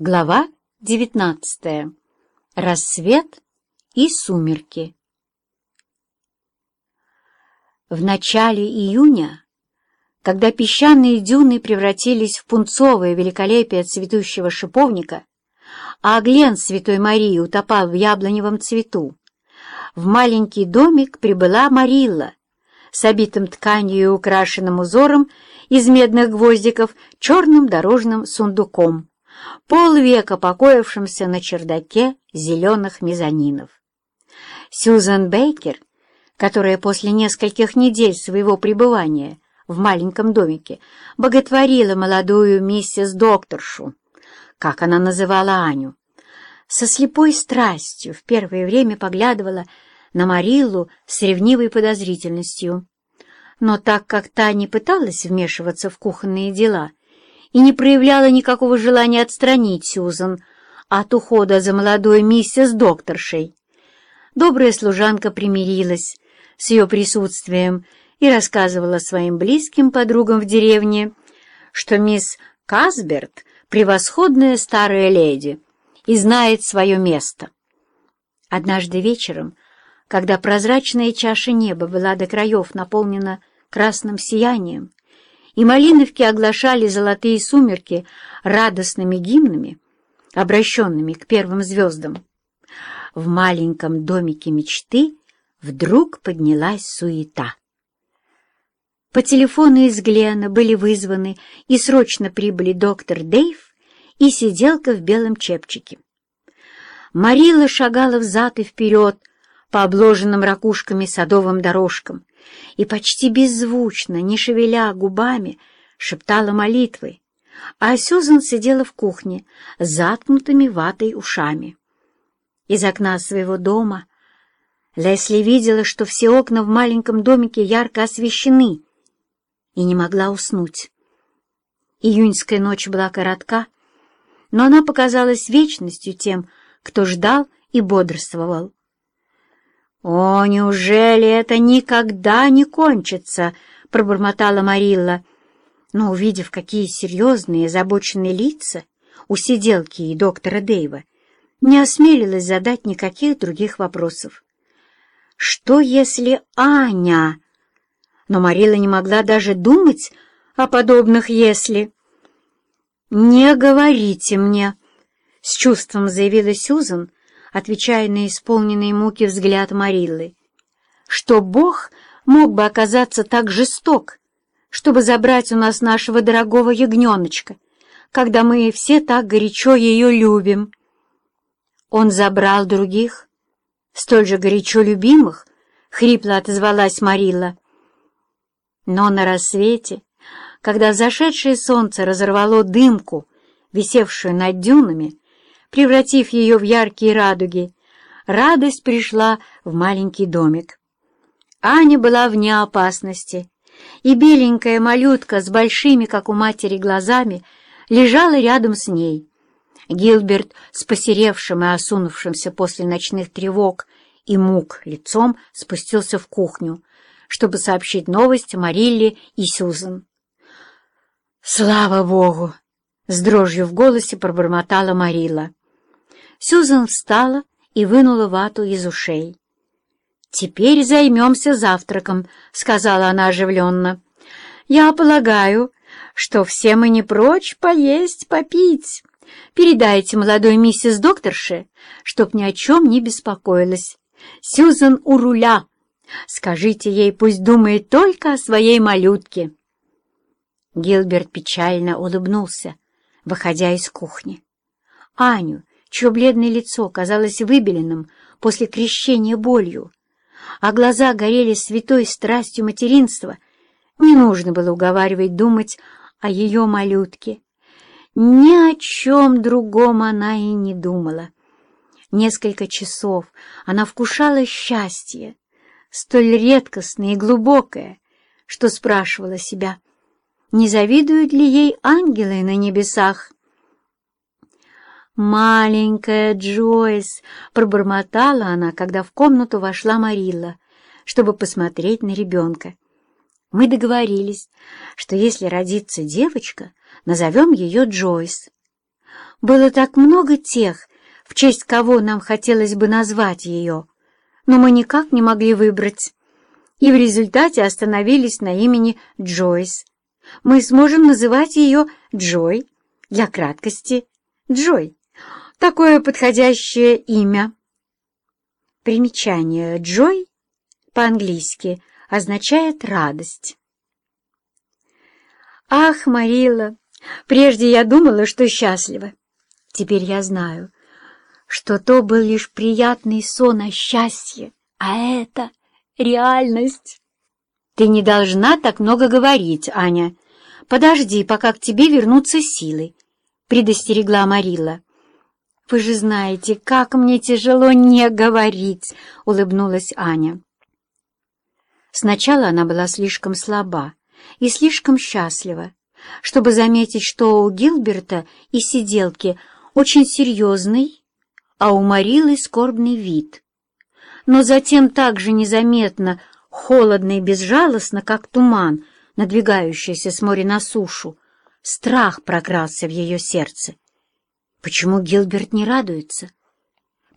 Глава девятнадцатая. Рассвет и сумерки. В начале июня, когда песчаные дюны превратились в пунцовое великолепие цветущего шиповника, а Глен Святой Марии утопал в яблоневом цвету, в маленький домик прибыла Марилла с обитым тканью и украшенным узором из медных гвоздиков черным дорожным сундуком полвека покоившимся на чердаке зеленых мезонинов. Сьюзан Бейкер, которая после нескольких недель своего пребывания в маленьком домике боготворила молодую миссис докторшу, как она называла Аню, со слепой страстью в первое время поглядывала на Мариллу с ревнивой подозрительностью. Но так как та не пыталась вмешиваться в кухонные дела и не проявляла никакого желания отстранить Сьюзан от ухода за молодой миссис докторшей. Добрая служанка примирилась с ее присутствием и рассказывала своим близким подругам в деревне, что мисс Касберт — превосходная старая леди и знает свое место. Однажды вечером, когда прозрачная чаша неба была до краев наполнена красным сиянием, и малиновки оглашали золотые сумерки радостными гимнами, обращенными к первым звездам. В маленьком домике мечты вдруг поднялась суета. По телефону из Глена были вызваны и срочно прибыли доктор Дейв и сиделка в белом чепчике. Марила шагала взад и вперед по обложенным ракушками садовым дорожкам, и почти беззвучно, не шевеля губами, шептала молитвы, а Сюзан сидела в кухне с заткнутыми ватой ушами. Из окна своего дома Лесли видела, что все окна в маленьком домике ярко освещены, и не могла уснуть. Июньская ночь была коротка, но она показалась вечностью тем, кто ждал и бодрствовал. «О, неужели это никогда не кончится?» — пробормотала Марилла. Но, увидев, какие серьезные, озабоченные лица у сиделки и доктора Дэйва, не осмелилась задать никаких других вопросов. «Что, если Аня?» Но Марилла не могла даже думать о подобных «если». «Не говорите мне!» — с чувством заявила Сюзан, отвечая на исполненные муки взгляд Мариллы, что Бог мог бы оказаться так жесток, чтобы забрать у нас нашего дорогого ягненочка, когда мы все так горячо ее любим. Он забрал других, столь же горячо любимых, — хрипло отозвалась Марилла. Но на рассвете, когда зашедшее солнце разорвало дымку, висевшую над дюнами, превратив ее в яркие радуги, радость пришла в маленький домик. Аня была вне опасности, и беленькая малютка с большими, как у матери, глазами лежала рядом с ней. Гилберт с посеревшим и осунувшимся после ночных тревог и мук лицом спустился в кухню, чтобы сообщить новость Марилле и Сюзан. «Слава Богу!» — с дрожью в голосе пробормотала Марилла. Сюзан встала и вынула вату из ушей. «Теперь займемся завтраком», — сказала она оживленно. «Я полагаю, что все мы не прочь поесть, попить. Передайте молодой миссис докторше, чтоб ни о чем не беспокоилась. Сюзан у руля. Скажите ей, пусть думает только о своей малютке». Гилберт печально улыбнулся, выходя из кухни. Аню, чье бледное лицо казалось выбеленным после крещения болью, а глаза горели святой страстью материнства, не нужно было уговаривать думать о ее малютке. Ни о чем другом она и не думала. Несколько часов она вкушала счастье, столь редкостное и глубокое, что спрашивала себя, не завидуют ли ей ангелы на небесах. «Маленькая Джойс!» — пробормотала она, когда в комнату вошла Марилла, чтобы посмотреть на ребенка. «Мы договорились, что если родится девочка, назовем ее Джойс». Было так много тех, в честь кого нам хотелось бы назвать ее, но мы никак не могли выбрать, и в результате остановились на имени Джойс. Мы сможем называть ее Джой, для краткости Джой. Такое подходящее имя. Примечание «Джой» по-английски означает «радость». Ах, Марила, прежде я думала, что счастлива. Теперь я знаю, что то был лишь приятный сон о счастье, а это реальность. Ты не должна так много говорить, Аня. Подожди, пока к тебе вернутся силы, предостерегла Марила. «Вы же знаете, как мне тяжело не говорить!» — улыбнулась Аня. Сначала она была слишком слаба и слишком счастлива, чтобы заметить, что у Гилберта и сиделки очень серьезный, а у Марилы скорбный вид. Но затем так же незаметно, холодно и безжалостно, как туман, надвигающийся с моря на сушу, страх прокрался в ее сердце. Почему Гилберт не радуется?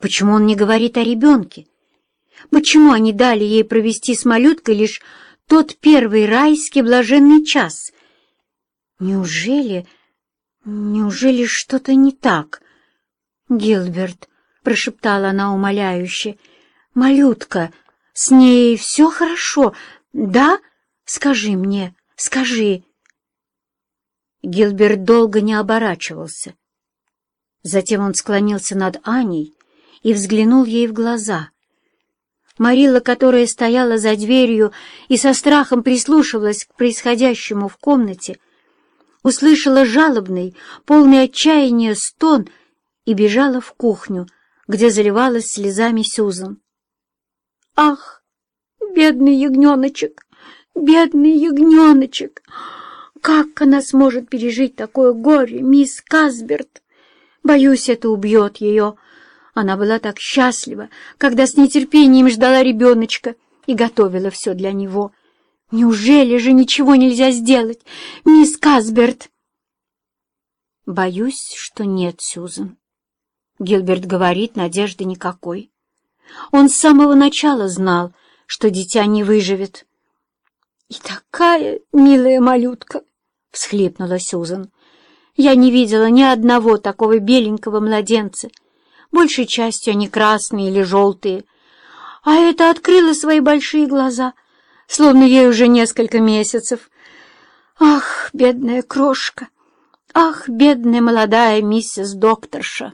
Почему он не говорит о ребенке? Почему они дали ей провести с малюткой лишь тот первый райский блаженный час? Неужели... неужели что-то не так? Гилберт, — прошептала она умоляюще, — малютка, с ней все хорошо, да? Скажи мне, скажи. Гилберт долго не оборачивался. Затем он склонился над Аней и взглянул ей в глаза. Марила, которая стояла за дверью и со страхом прислушивалась к происходящему в комнате, услышала жалобный, полный отчаяния стон и бежала в кухню, где заливалась слезами Сюзан. «Ах, бедный ягненочек! Бедный ягненочек! Как она сможет пережить такое горе, мисс Касберт?» Боюсь, это убьет ее. Она была так счастлива, когда с нетерпением ждала ребеночка и готовила все для него. Неужели же ничего нельзя сделать, мисс Касберт? Боюсь, что нет, Сюзан. Гилберт говорит, надежды никакой. Он с самого начала знал, что дитя не выживет. — И такая милая малютка! — всхлипнула Сюзан. Я не видела ни одного такого беленького младенца. Большей частью они красные или желтые. А это открыла свои большие глаза, словно ей уже несколько месяцев. Ах, бедная крошка! Ах, бедная молодая миссис докторша!